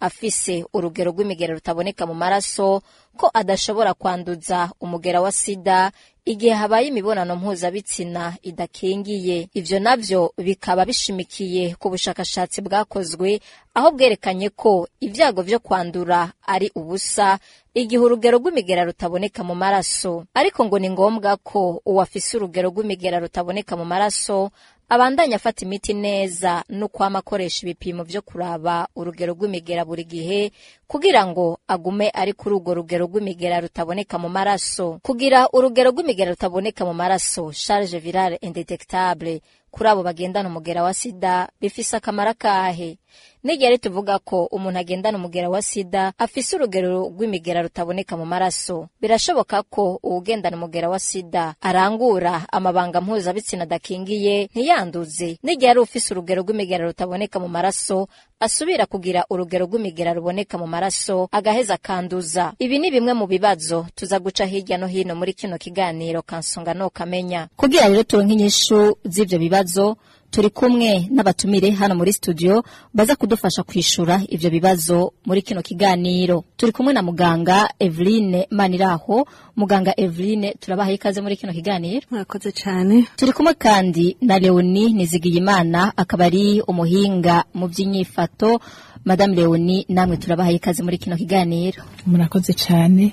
afise urugero rw'imigera rutaboneka mu maraso ko adashobora kwanduza umugera wa sida igihe habaye imibonano mpuzabitsina idakingiye ibyo nabyo bikaba bishimikiye ku bushakashatsi bwakozwe aho bwerekana yerekanye ko ibyago byo kwandura ari ubusa igihe urugero rw'imigera rutaboneka mu maraso ariko ngo ni ngombwa ko uwafise urugero rw'imigera rutaboneka mu maraso abandanye afata imiti neza no kwama akoresha ibipimo byo kuraba urugero rw'imigera buri gihe kugira ngo agume ari kuri urwo rugero rw'imigera rutaboneka mu maraso kugira urugero rw'imigera rutaboneka mu maraso charge virale indetectable kuri abo bagendana umugera wa sida bifise akamaro akahe nigera tuvuga ko umuntu agendana umugera wa sida afise urugero rw'imigera rutaboneka mu maraso birashoboka ko uwugendana umugera wa sida arangura amabanga mpuzabitsina adakingiye ntiyanduze ari ufise urugero rw'imigera rutaboneka mu maraso asubira kugira urugero rw'imigera ruboneka mu maraso agaheza akanduza ibi ni bimwe mu bibazo tuza guca hirya no hino muri kino kiganiro kansonga no kamenya kugira rero turonke inyishu z'ivyo bibazo ibibazo turi kumwe n'abatumire hano muri studio baza kudufasha kwishyura ibyo bibazo muri kino kiganiro turi kumwe na muganga Eveline Maniraho muganga Eveline turabaha ikaze muri kino kiganiro murakoze cyane turi kumwe kandi na Leoni Nizigiyimana akaba ari umuhinga mu by'inyifato Madame Leonie namwe turabaha ikaze muri kino kiganiro murakoze cyane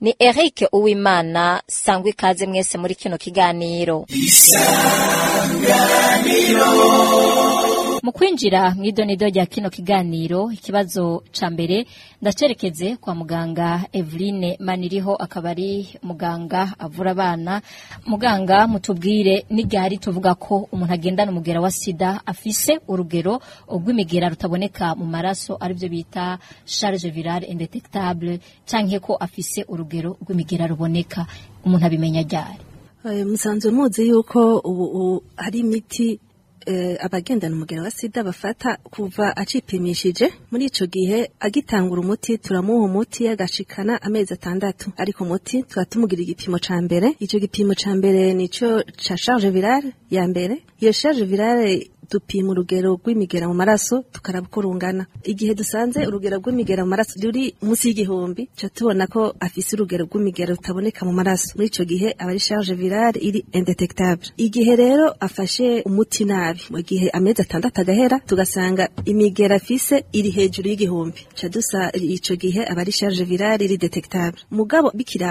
ni eric uwimana sangwa ikaze mwese muri kino kiganiro isanganiro mu kwinjira mu idonido rya kino kiganiro ikibazo cya mbere ndacerekeze kwa muganga Eveline maniriho akaba ari muganga avura abana muganga mutubwire n'igari tuvuga ko umuntu agendana umugera wa sida afise urugero rw'imigera rutaboneka mu maraso aribyo bita charge virale indetectable cyangwa ko afise urugero rw'imigera ruboneka umuntu abimenya ryari eh, musanzwe muzi yuko ubu hari imiti Eh, abagendana umugera wa sida bafata kuva acipimishije muri icyo gihe agitangura umuti turamuha umuti agashikana amezi atandatu ariko umuti tuba tumugira igipimo cya mbere icyo gipimo ca mbere nicyo ca charge virale ya mbere iyo charge virale dupima urugero rw'imigera mu maraso tukaraba uko igihe dusanze urugero rw'imigera mu maraso ruri munsi y'igihumbi cyo tubona ko afise urugero rw'imigera rutaboneka mu maraso muri ico gihe aba ari charge virale iri indetectable igihe rero afashe umuti nabi mu gihe amezi atandatu agahera tugasanga imigera afise iri hejuru y'igihumbi ca icyo gihe aba ari charge virale iri detectable mugabo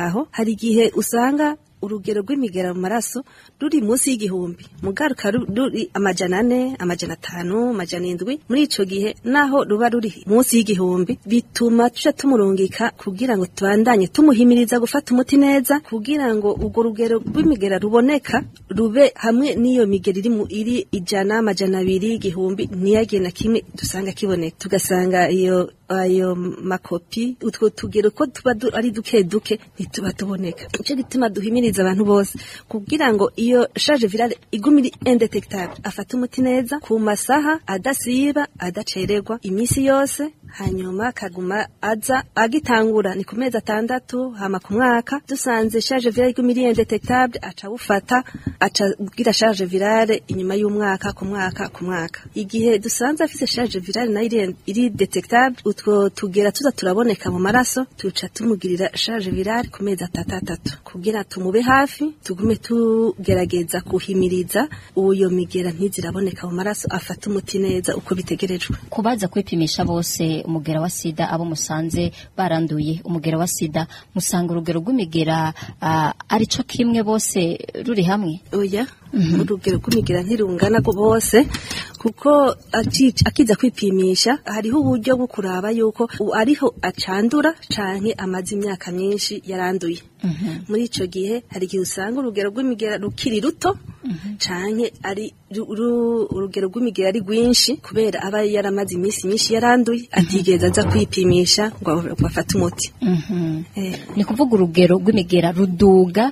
aho hari igihe usanga urugero rw'imigera mu maraso ruri munsi y'igihumbi mugaruka ruri amajana ane amajana atanu amajana indwi muri icyo gihe naho ruba ruri munsi y'igihumbi bituma tujya tumurungika kugira ngo tubandanye tumuhimiriza gufata umuti neza kugira ngo urwo rugero rw'imigera ruboneka rube hamwe n'iyo migera iri ijana amajana abiri y'igihumbi ntiyagena kimwe dusanga kiboneka tugasanga iyo ayo makopi utwo tugero ko tuba ari duke duke ntituba tuboneka nicyo gituma duhimiriza abantu bose kugira ngo iyo shaje virale igume iri indetekitabure afate umuti neza ku masaha adasiba adacererwa iminsi yose hanyuma kaguma aza agitangura ni ku mezi atandatu hama ku mwaka dusanze charge virale rw'imiliyoni detectable aca bufata aca gira charge virale inyuma y'umwaka ku mwaka ku mwaka igihe dusanze afise charge virale nayo iri detectable utwo tugera tuza turaboneka mu maraso tuca tumugirira charge virale ku mezi atatu atatu kugira tumube hafi tugume tugerageza kuhimiriza uyo migera ntiziraboneka mu maraso afata umuti neza uko bitegerejwe kubaza kwipimisha bose umugera wa sida abo musanze baranduye umugera wa sida musanga urugero rw'imigera cyo kimwe bose ruri hamwe oya mhm. urugero rw'imigera ntirungana bose kuko akiza kwipimisha hariho uburyo bwo kuraba yuko ariho acandura canke amaze imyaka myinshi yaranduye mhm. muri ico gihe hari igihe usanga urugero rw'imigera rukiri ruto mhm. canke ari urugero rw'imigera ari rwinshi kubera aba yaramaze iminsi myinshi yaranduye mhm. atigeze aza kwipimisha ngo bafate umuti eh. ni kuvuga urugero rw'imigera ruduga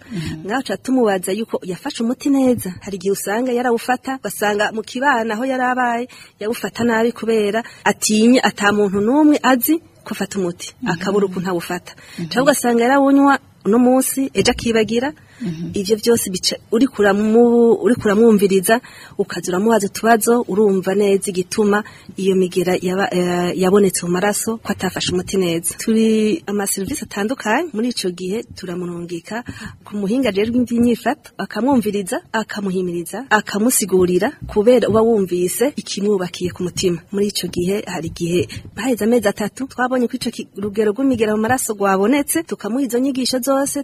mhm. ngaho ca tumubaza yuko yafashe umuti neza hari igihe usanga yarawufata ugasanga mu kibana aho yari abaye yawufata nabi kubera atinye ata muntu n'umwe azi kufata umuti mm-hmm. akabura ukuntu awufata mm-hmm. cyangwa ugasanga yarawunywa uno munsi ejo akibagira mhm. ibyo byose uri kuramwumviriza ukaza uramubaza utubazo urumva neza igituma iyo migera eh, yabonetse mu maraso ko atafashe umuti neza turi amaserivisi atandukanye muri icyo gihe turamurungika ku muhinga rero w'iby'inyifato akamwumviriza akamuhimiriza akamusigurira kubera uba wumvise ikimwubakiye ku mutima muri icyo gihe hari igihe baheze amezi atatu twabonye ko icyo rugero rw'imigera mu maraso rwabonetse tukamuha izo nyigisho zo zose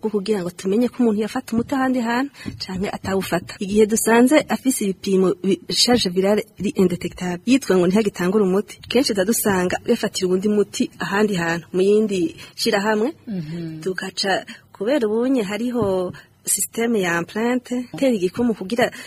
bwo kugira ngo tumenye ko umuntu yafata umuti ahandi hantu cyangwa atawufata igihe dusanze afise ibipimo bishaje virale ri indetekitable yitwa ngo ntihagitangure umuti kenshi dusanga yafatira uwundi muti ahandi hantu mu yindi shyirahamwe mhm. tugaca kubera ubunye hariho sisiteme ya amparante itera igikumu kugira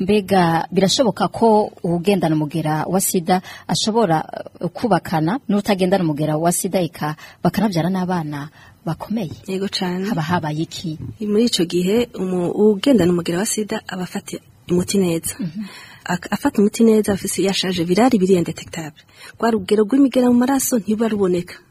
mbega birashoboka ko uwugendana umugera wa sida ashobora eh, kubakana n'utagendana umugera wa sida eka bakanabyara n'abana bakomeye yego cyane haba habaye iki muri icyo gihe ugendana umugera wa sida aba afata umuti neza mhm. afata umuti neza afise yashaje virari biri indetekitabure rwa rugero rw'imigera mu maraso ntiba ruboneka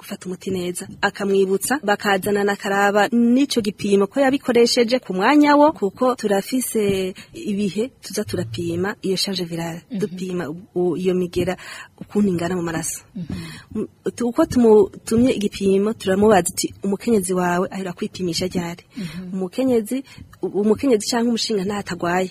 gufata umuti neza akamwibutsa bakazana karaba nicyo gipimo ko yabikoresheje ku mwanya wo kuko turafise ibi ibihe tuza turapima iyo shaje virale dupima mhm. iyo migera ukuntu ingana mu maraso mhm. uko tumutumye igipimo turamubaza uti umukenyezi wawe ahera kwipimisha ryari mhm. umukenyezi umukenyezi cyangwa umushinga ntatagwaye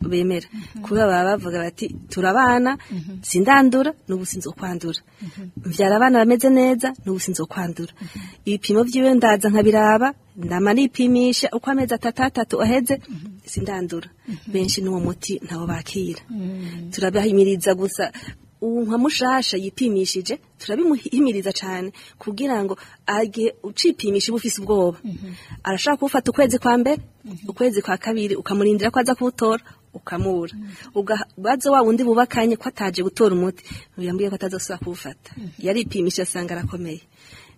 bemera mhm. kuba baba bavuga bati turabana mhm. sindandura n’ubusinzi kwandura mhm. mvyara abana bameze neza n'ubu kwandura ibipimo vyiwe ndaza nkabiraba ndama nipimisha uko amezi atatu atatu aheze sindandura benshi n'uwo muti ntawo bakira mm. turabahimiriza gusa ubu nka mushasha yipimishije turabimihimiriza cyane kugira ngo age ucipimisha uba ufise ubwoba mm-hmm. arashaka kuwufata ukwezi kwa mbere mm-hmm. ukwezi kwa kabiri ukamurindira ko aza kuwutora ukamura mm-hmm. ugabaza wa wundi bubakanye ko ataje gutora umuti yambwiye ko atazasubira kuwufata yaripimisha asanga arakomeye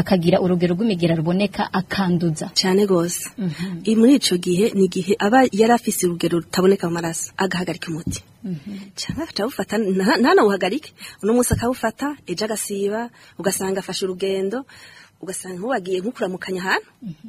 akagira urugero rw'imigera ruboneka akanduza cyane rwose mhm. muri icyo gihe ni igihe aba yari afise urugero rutaboneka mu maraso agahagarika umuti cyangwa akawufata ntanawuhagarike uno munsi akawufata ejo agasiba ugasanga afashe urugendo ugasanga nk'uwagiye nko kuramukanya ahantu mhm.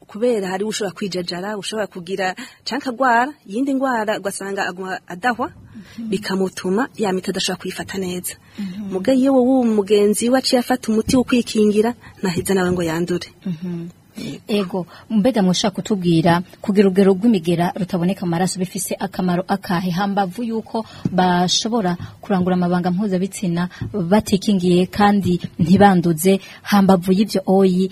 kubera hari ushobora kwijajara ushobora kugira canka gwara yindi ngwara ugasanga agwa adahwa mhm. bikamutuma ya miti adashobora kuyifata neza mhm. muga iyo wowe umugenzi we aciye afata umuti wo kwikingira ntahiza nawe ngo yandure mhm. ego mbega mushaka kutubwira ku urugero rw'imigera rutaboneka amaraso bifise akamaro akahe hambavu yuko bashobora kurangura amabanga mpuzabitsina batikingiye kandi ntibanduze hambavu y'ibyo oyi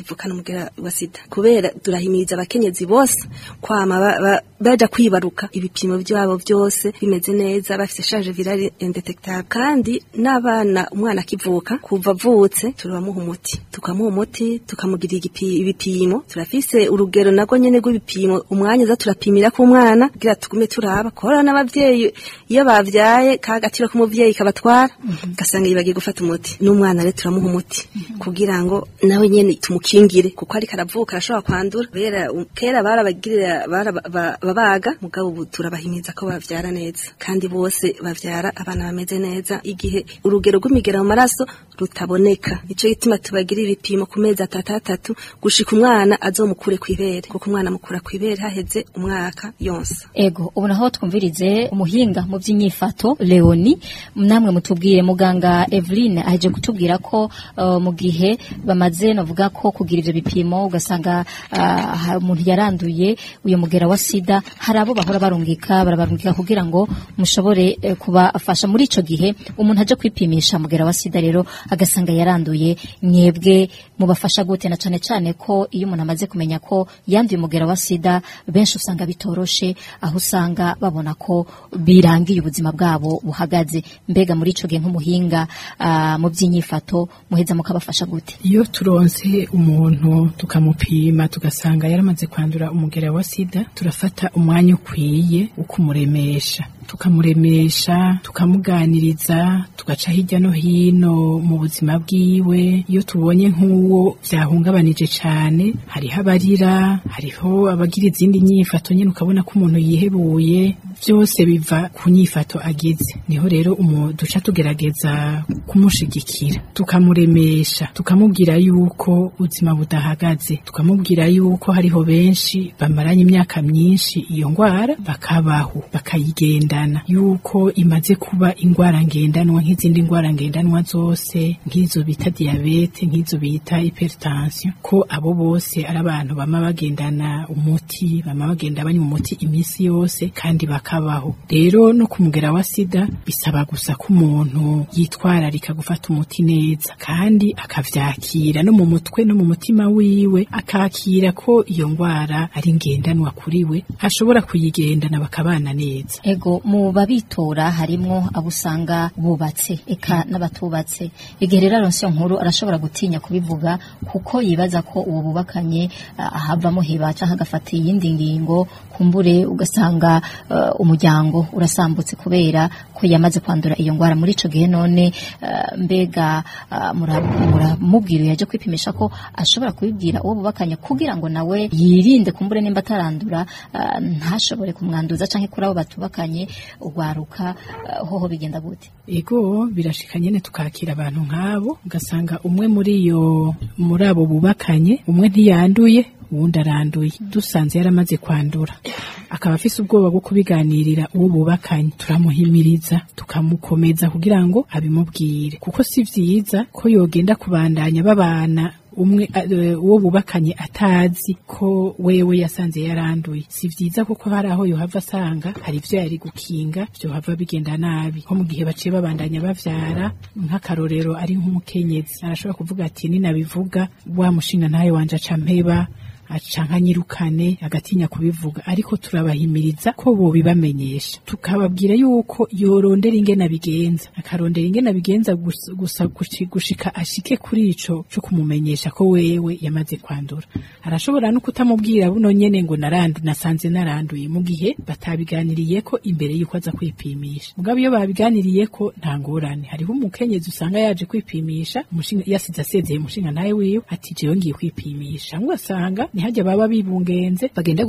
kivukana umugera wa sida kubera turahimiriza abakenyezi bose kwama bajya kwibaruka ibipimo byabo byose bimeze neza bafise charge virale indetectable kandi n'abana umwana akivuka kuva avutse turamuha umuti tukamuha umuti tukamugira ibipimo turafise urugero nago nyene rw'ibipimo umwanya za turapimira ku mwana kugira tugume turaba kohora n'abavyeyi iyo bavyaye ka gaciro k'umuvyeyi kabatwara mhm. ugasanga yibagiye gufata umuti n'umwana rero turamuha umuti mhm. kugira ngo nawe nyene tumukingire kuko ariko aravuka arashobora kwandura kubera kera barabagirira barabaga mugabo ubu turabahimiza ko bavyara neza kandi bose bavyara abana bameze neza igihe urugero rw'imigera mu maraso rutaboneka icyo gituma tubagira ibipimo ku mezi atatu gushika umwana ku kwibere kuko umwana mukura kwibere haheze umwaka yonsa ego ubu naho twumvirize umuhinga mu by'inyifato Leoni namwe mutubwire muganga Eveline aje kutubwira ko uh, mu gihe bamaze navuga ko kugira ivyo bipimo ugasanga uh, umuntu yaranduye uyu mugera wa sida hari abo bahora barungika barabarungika kugira ngo mushobore eh, kubafasha muri icyo gihe umuntu ajya kwipimisha mugera wa sida rero agasanga yaranduye nyebwe mubafasha gute na cyane cyane ko iyo umuntu amaze kumenya ko yanduye umugera wa sida benshi usanga bitoroshe aho usanga babona ko birangiye ubuzima bwabo buhagaze mbega muri icyo gihe nk'umuhinga ah, mu by'inyifato muheza mukabafasha gute iyo turonze umuntu tukamupima tugasanga yaramaze kwandura umugera wa sida turafata umwanya ukwiye wo kumuremesha tukamuremesha tukamuganiriza tugaca hirya no hino mu buzima bwiwe iyo tubonye nk'uwo byahungabanije cyane hariho abarira hariho abagira izindi nyifato nyine ukabona ko umuntu yihebuye byose biva ku nyifato ageze niho rero duca tugerageza kumushigikira tukamuremesha tukamubwira yuko ubuzima budahagaze tukamubwira yuko hariho benshi bamaranye imyaka myinshi iyo ndwara bakabaho bakayigenda ngendanwa yuko imaze kuba indwara ngendanwa nk'izindi ngwara ngendanwa zose nk'izo bita diabete nk'izo bita hypertension ko abo bose ari abantu bama bagendana umuti bama bagenda banywa umuti iminsi yose kandi bakabaho rero no kumugera wa sida bisaba gusa ko umuntu yitwararika gufata umuti neza kandi akavyakira no mu mutwe no mu mutima wiwe akakira ko iyo ndwara ari ngendanwa kuri we ashobora kuyigendana bakabana neza ego mu babitora harimwo abo usanga bubatse eka mm. n'abatubatse igihe rero aronsiyo nkuru arashobora gutinya kubivuga kuko yibaza ko uwo bubakanye ahavamo hibaca cyangwa agafata iyindi ngingo kumbure ugasanga umuryango urasambutse kubera ko yamaze kwandura iyo ndwara muri icyo gihe none mbega muramubwira yaje kwipimisha ko ashobora kubibwira uwo bubakanye kugira ngo nawe yirinde kumbure nimba atarandura ntashobore kumwanduza cyangwa kuri abo batubakanye urwaruka eh, hoho bigenda gute yego birashika nyene tukakira abantu nk'abo ugasanga umwe muri iyo muri abo bubakanye umwe ntiyanduye uwundi aranduye dusanze yaramaze kwandura akaba afise ubwoba bwo kubiganirira uwo bubakanye turamuhimiriza tukamukomeza kugira ngo abimubwire kuko si byiza ko yogenda kubandanya babana umwe e, uwo bubakanye atazi ko wewe yasanze yaranduye si byiza kuko hari aho yohava asanga hari ibyo yari gukinga byohava bigenda nabi nko mu gihe baciye babandanya babyara nk'akarorero ari nk'umukenyezi arashobora kuvuga ati ninabivuga wa mushinga ntayo wanje acampeba Acanga nyirukane agatinya kubivuga ariko turabahimiriza ko bobibamenyesha tukababwira yuko yorondera ingene abigenza akarondera ingene abigenza gusa gushika ashike kuri ico co kumumenyesha ko wewe yamaze kwandura arashobora no kutamubwira buno nyene ngo narandi nasanze naranduye mu gihe batabiganiriye ko imbere yuko aza kwipimisha mugabo iyo babiganiriye ko nta ngorane hariho umukenyezi usanga yaje kwipimisha yasize asezeye umushinga nawe wiwe ati jewe ngiye kwipimisha ngo asanga ntihajye baba bibungenze bagenda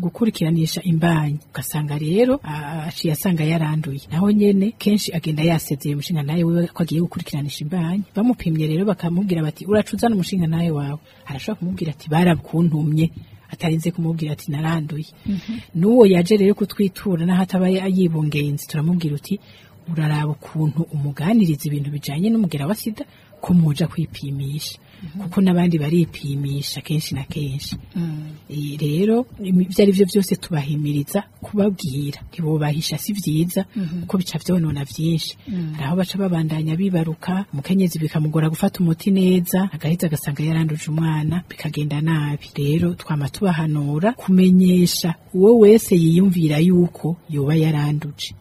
gukurikiranisha imbanyi ugasanga rero aciye asanga yaranduye naho nyene kenshi agenda yasezeye umushinga nawe wiwe ko agiye gukurikiranisha imbanyi bamupimye rero bakamubwira bati uraca uzana umushinga nawe wawe arashobora kumubwira ati barakuntumye atarinze kumubwira ati naranduye mm n'uwo yaje rero kutwitura n'aho ataba yibungenze turamubwira uti uraraba ukuntu umuganiriza ibintu bijyanye n'umugera wa sida ko muja kwipimisha mhm. kuko n'abandi baripimisha kenshi na kenshi mm. eh, rero ibyo ari byo byose tubahimiriza kubabwira ntibubahisha si byiza mhm. kuko bica byonona byinshi mm. hari aho baca babandanya bibaruka umukenyezi bikamugora gufata umuti neza agahita agasanga yaranduje umwana bikagenda nabi rero twama tubahanura kumenyesha uwo wese yiyumvira yuko yoba yaranduje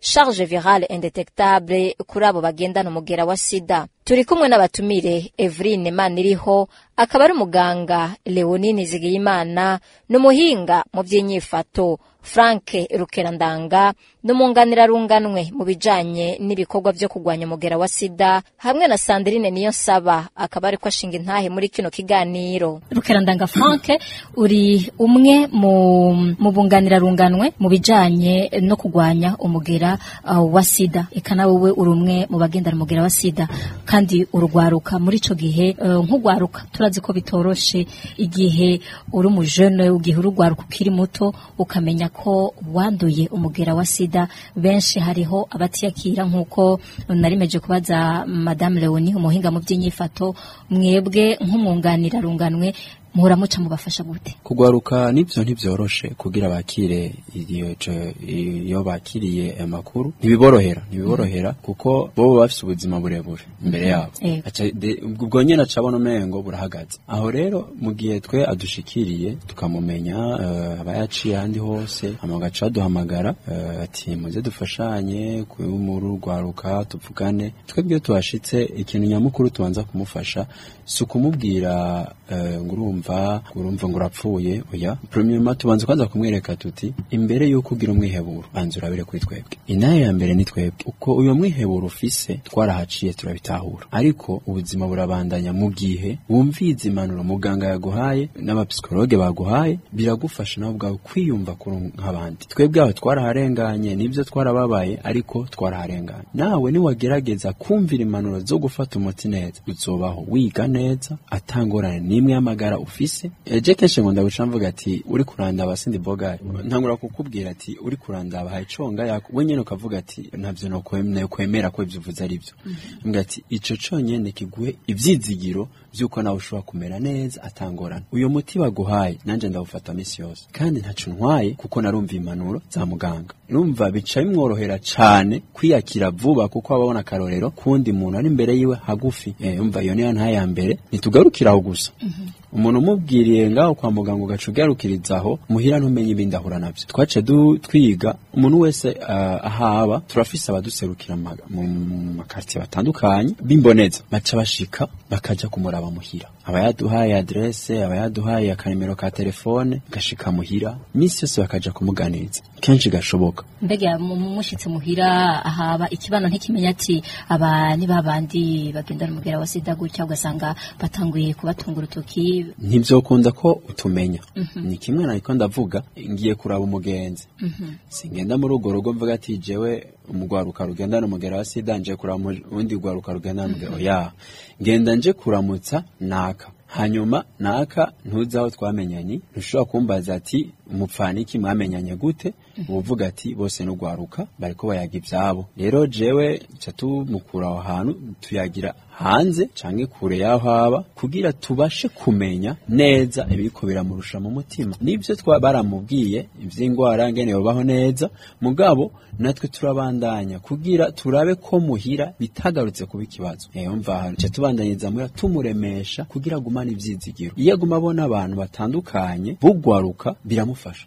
charge virale indetectable kuri abo bagendana umugera wa sida turi kumwe n'abatumire Evrine Maniriho akaba ari umuganga Leonine Zigiyimana n'umuhinga mu by'inyifato Frank Rukerandanga n'umwunganira mu bijyanye n'ibikorwa byo kugwanya umugera wa sida hamwe na Sandrine niyo saba akaba ariko ashinga intahe muri kino kiganiro Rukerandanga Frank uri umwe mu bunganira mu bijyanye no kugwanya umugera uh, wa sida eka nawe uri umwe mu bagendana umugera wa sida kandi urwaruka muri icyo gihe eh, nk'urwaruka turazi ko bitoroshe igihe uri umujene igihe urwaruka ukiri muto ukamenya ko wanduye umugera wa sida benshi hariho abatiyakira nk'uko narimeje kubaza madame leoni umuhinga mu by'inyifato mwebwe nk'umwunganira runganwe muhora muca mubafasha gute kugaruka nibyo ntibyoroshe kugira bakire iyo bakiriye amakuru ntibiborohera ntibiborohera kuko bo bafite ubuzima burebure imbere yabo eh. ubwo nyine acabona umengo burahagaze aho rero mu gihe twe adushikiriye tukamumenya eh, abayaciye ahandi hose amagaca aduhamagara eh, ati muze dufashanye muri urwaruka tuvugane twebwe tubashitse ikintu nyamukuru tubanza kumufasha si ukumubwira ngo urumva urumva urumva ngo urapfuye oya premium tubanza kwanza kumwereka tuti imbere yuko ugira umwiheburo banza urabire kuri twebwe inaye ya mbere ni twebwe uko uyo mwiheburo ufise twarahaciye turabitahura ariko ubuzima burabandanya mu gihe wumviza impanuro muganga yaguhaye n'abapsikologe baguhaye biragufasha nawe ubwawe kwiyumva kuri nk'abandi twebwe aho twaraharenganye nibyo twarababaye ariko twaraharenganye nawe niwagerageza kumvira impanuro zo gufata umuti neza uzobaho wiga neza atangorane n'imwe y'amagara ufise eh, je kenshi ngo ndaguca mvuga ati uri kuranda sindi bogari ntangura kukubwira ati uri kuranda abahaye conga yako we nyene ukavuga ati ntavyo no kwemera ko ivyo uvuze ari byo mbwa mhm. ati ico conyene kiguhe ibyizigiro vyuko nawe ushobora kumera neza atangorana uyu muti baguhaye nanje ndawufata misi yose kandi ntaco ntwaye kuko narumva impanuro za muganga numva bica bimworohera cyane kwiyakira vuba kuko aba abona akarorero kundi muntu ari imbere yiwe hagufi yumva eh, iyo niyo ntaya mbere ntitugarukiraho gusa mhm. umuntu umubwiriye ngaho kwa muganga ugaca aho muhira ntumenye ibindi ahura nabyo twace twiga umuntu wese uh, ahaba turafise abaduserukira mu makaritiye batandukanye b'imboneza baca bashika bakajya kumuraba muhira aba yaduhaye aderese aba yaduhaye akanimero ka telefone gashika muhira iminsi yose bakajya kumuganiriza kenshi gashoboka mbega mushyitse muhira ahaba ikibano ntikimenya ati aba ni babandi bagendana umubwira wa sida gutya ugasanga batanguye kubatunga urutoki ntibyokunda ko utumenya mhm. ni kimwe ariko ndavuga ngiye kuraba umugenzi mhm. singenda muri urwo rugo mvuga ati jewe umugwaruka rugenda n'umugera wa sida nje kuraba undi rugwaruka rugenda n'umugera mhm. ya ngenda nje kuramutsa naka hanyuma naka ntuzi aho twamenyanye ntushobora kumbaza ati umupfaniki mwamenyanye gute uvuga ati bose no gwaruka bariko bayaga ibyabo. rero jewe ca tumukura aho hantu tuyagira hanze canke kure yaho aba kugira tubashe kumenya neza ibiriko biramurusha mu mutima nivyo baramubwiye ivy'ingwara ngene babaho neza mugabo natwe turabandanya kugira turabe ko muhira bitagarutse kuba ikibazo eyo mvaha ca tubandanyiriza muhira tumuremesha kugira agumane ivyizigiro iyo aguma abona abantu batandukanye bugwaruka biramufasha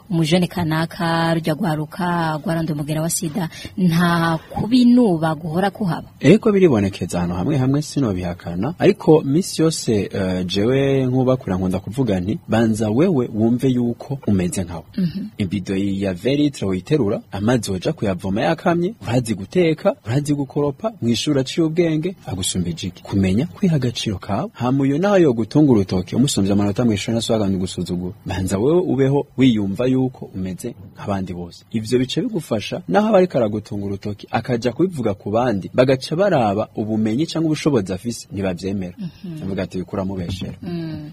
umujene kanaka rujya gwaruka rwarandura umubwira wa sida nta kubinuba guhora kuhaba ariko biribonekeza ahantu hamwe hamwe sinobihakana ariko minsi yose eh, jewe nk'ubakura nkunda kuvuga nti banza wewe wumve yuko umeze nkawe mhm. ibido ya veritire witerura amazi waja kuyavoma yakamye urazi guteka urazi gukoropa mu ishuri aciye ubwenge agusumba ijiki kumenya kwiha agaciro kawe hama uyo naho yogutunga urutoki umusumbya amanota mu ishuri nasobaga gusuzugura banza wewe ubeho wiyumva yuko umeze nk'abandi bose ivyo bice bigufasha naho aba ariko aragutunga urutoki akajya kubivuga ku bandi bagaca baraba ubumenyi cyangwa ubushobozi afise ntibavyemera mhm. mm -hmm. avuga ati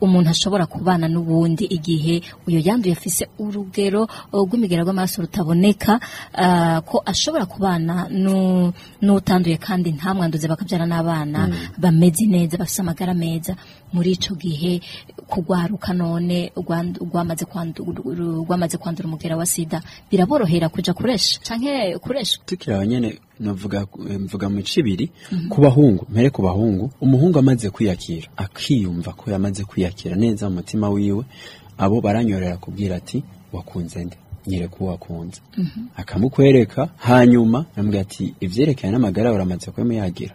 umuntu ashobora kubana n'ubundi igihe uyu yanduye afise urugero uh, rw'imigera rw'amaraso rutaboneka uh, ko ashobora kubana n'utanduye kandi nta mwanduze bakabyara n'abana mm. bameze neza bafite amagara meza muri ico gihe kugwaruka none rwamaze rwamaze kwandura umugera wa sida biraborohera kuja kuresha canke kuresha tukira nyene navuga eh, mvuga mu cibiri mhm. ku bahungu mpere ku bahungu umuhungu amaze kwiyakira akiyumva ko yamaze kwiyakira neza mu mutima wiwe abo baranyorera kubwira ati wakunze nde nyereka uwo wakunze mhm. akamukwereka hanyuma namubwira ati ivyerekeye n'amagara uramaze kuyagira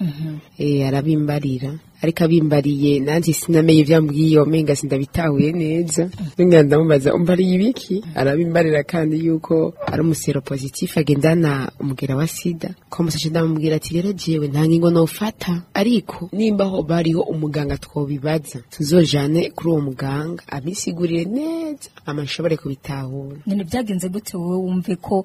mhm. eh, arabimbarira ariko abimbariye nanjye sinamenye vyambwiye omenga sindabitahuye neza mhm. ngira ndamubaza umbariye ibiki arabimbarira kandi yuko ari umusero positif agendana umugera wa sida komusaje ndamubwira ati rero jewe nta ngingo nofata ariko nimba ho bariho umuganga twobibaza tuzojane kuri uwo muganga abisigurire neza amashusho kubitahura nyine byagenze gute wowe wumve ko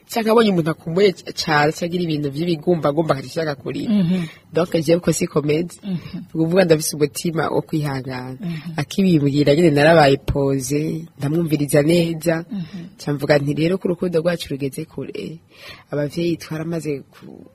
cyangwa abonye umuntu akumbuye cyane cyangwa ibintu by'ibigumbagumba akajya ashaka kurira mhm. doke jewe ko si komedi mhm. ni ukuvuga umutima wo kwihangana mhm. akibimurira nyine narabaye poze ndamwumviriza neza cyamvuga nti rero ko urukundo rwacu rugeze kure abavyeyi twaramaze ku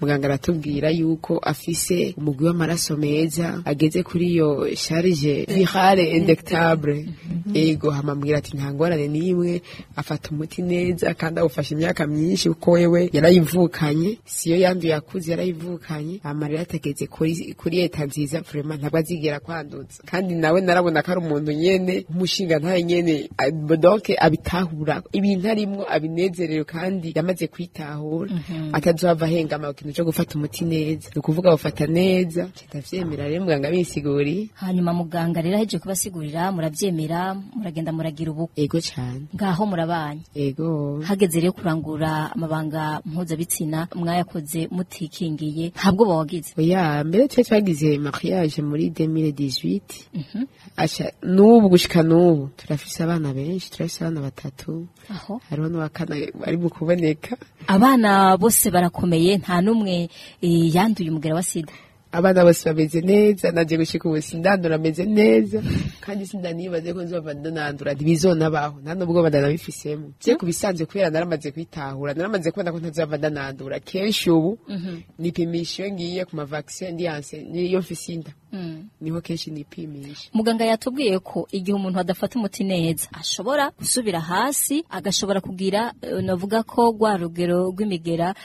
muganga aratubwira yuko afise umugwi w'amaraso meza meza ageze kuri iyo sharije vihare indectable mhm. yego hamambwira ati nta ngorane n'imwe afata umuti neza kandi awufashe imyaka myinshi kuko wewe yarayivukanye siyo yandu yakuze yarayivukanye amarira atageze kuri kuri leta nziza vraiment ntabwo azigera kwanduza kandi nawe narabona ko ari umuntu nyene umushinga ntaye nyene donc abitahura ibintu arimwo abinezerewe kandi yamaze kwitahura mhm. atazohava ahengama ikintu cyo gufata umuti neza ni ukuvuga awufata neza murabyemera rero muganga abisiguri hanyuma muganga rero ahejeje kubasigurira murabyemera muragenda muragira ubukwe yego cyane ngaho murabanye yego hageze rero kurangura amabanga mpuzabitsina mwayakoze mutikingiye ntabwo bawagize oya mbere twe twagize mariage muri 2018 mm mhm. n'ubu gushika n'ubu turafise abana benshi turafise abana batatu aho hariho n'abakana bari mu kuboneka abana bose barakomeye nta n'umwe eh, yanduye umugera wa sida abana bose bameze neza nanjye gushyika ubusa ndandura ameze neza kandi sindanibaze ko nzaba ndanandura ntibizon'abaho nta n'ubwo badanabifisemo bye ku bisanzwe kubera naramaze kwitahura naramaze kubona ko ntazaba ndanandura kenshi ubu mhm. nipimisha iyo ngiye ku mavakisi ndiyanse niyo mfise inda Mm. niho kenshi nipimisha muganga yatubwiye ko igihe umuntu adafata umuti neza ashobora gusubira hasi agashobora kugira eh, navuga ko rwa rugero rw'imigera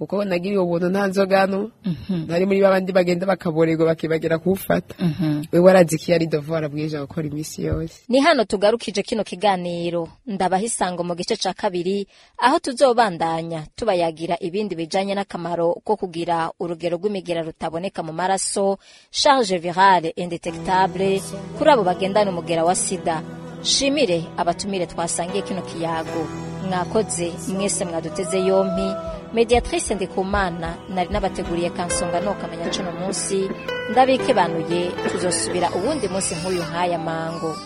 kuko nagiriye ubuntu nta nzoga hano ntari muri babandi bagenda bakaborerwa bakibagera kuwufata mhm. we warazikiye ari dovu warabwije gukora iminsi yose ni hano tugarukije kino kiganiro ndabaha isango mu gice cya kabiri aho tuzobandanya tubayagira ibindi bijyanye n'akamaro ko kugira urugero rw'imigera rutaboneka mu maraso charge virale indetectable kuri abo bagendana umugera wa sida shimire abatumire twasangiye kino kiyago mwakoze mwese mwaduteze yombi, mediatrice ndikumana nari nabateguriye kansonga nokamenya cuno munsi ndabikebanuye banuye tuzosubira uwundi munsi nk'uyu nk'aya mango